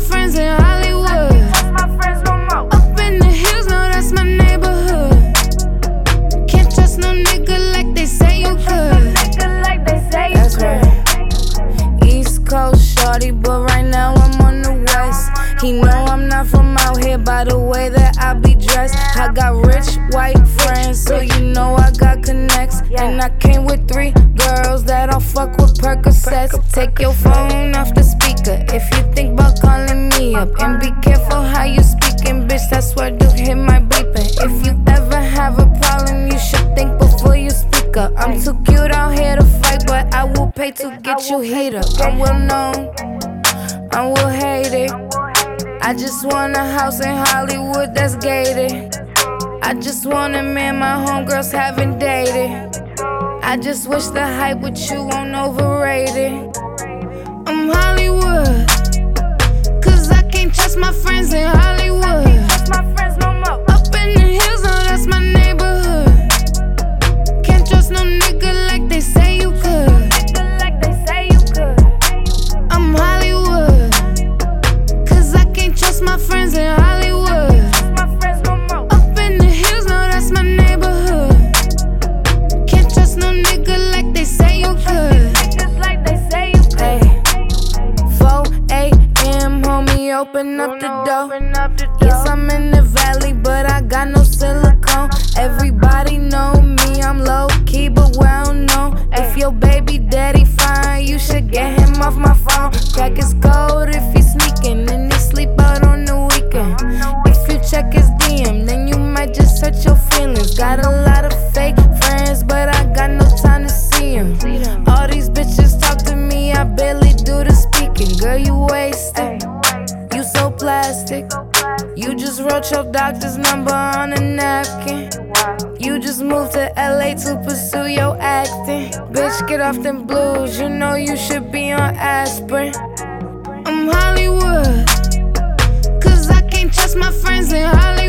friends in Hollywood. Up in the hills, no, that's my neighborhood. Can't trust no nigga like they say you could. That's right. East Coast shorty, but right now I'm on the West. He know I'm not from out here by the way that I be dressed. I got rich white friends, so you know I got connects. And I came with three girls that all fuck with Take your phone off the speaker if you think about calling up. And be careful how you speaking, bitch. That's where to hit my beeping. If you ever have a problem, you should think before you speak up. I'm too cute out here to fight, but I will pay to get you heat up. I'm well known, I will hate it. I just want a house in Hollywood that's gated. I just want a man my homegirls haven't dated. I just wish the hype with you won't overrated. I'm Hollywood. Open up the door. Yes, I'm in the valley, but I got no silicone. Everybody know me, I'm low key, but well known. If your baby daddy fine, you should get him off my phone. Crack is cold if he's plastic. You just wrote your doctor's number on a napkin. You just moved to LA to pursue your acting. Bitch, get off them blues. You know you should be on aspirin. I'm Hollywood. Cause I can't trust my friends in Hollywood.